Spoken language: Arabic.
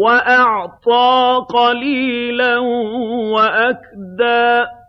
وَأَعْطَىٰ قَلِيلًا وَأَكْدَىٰ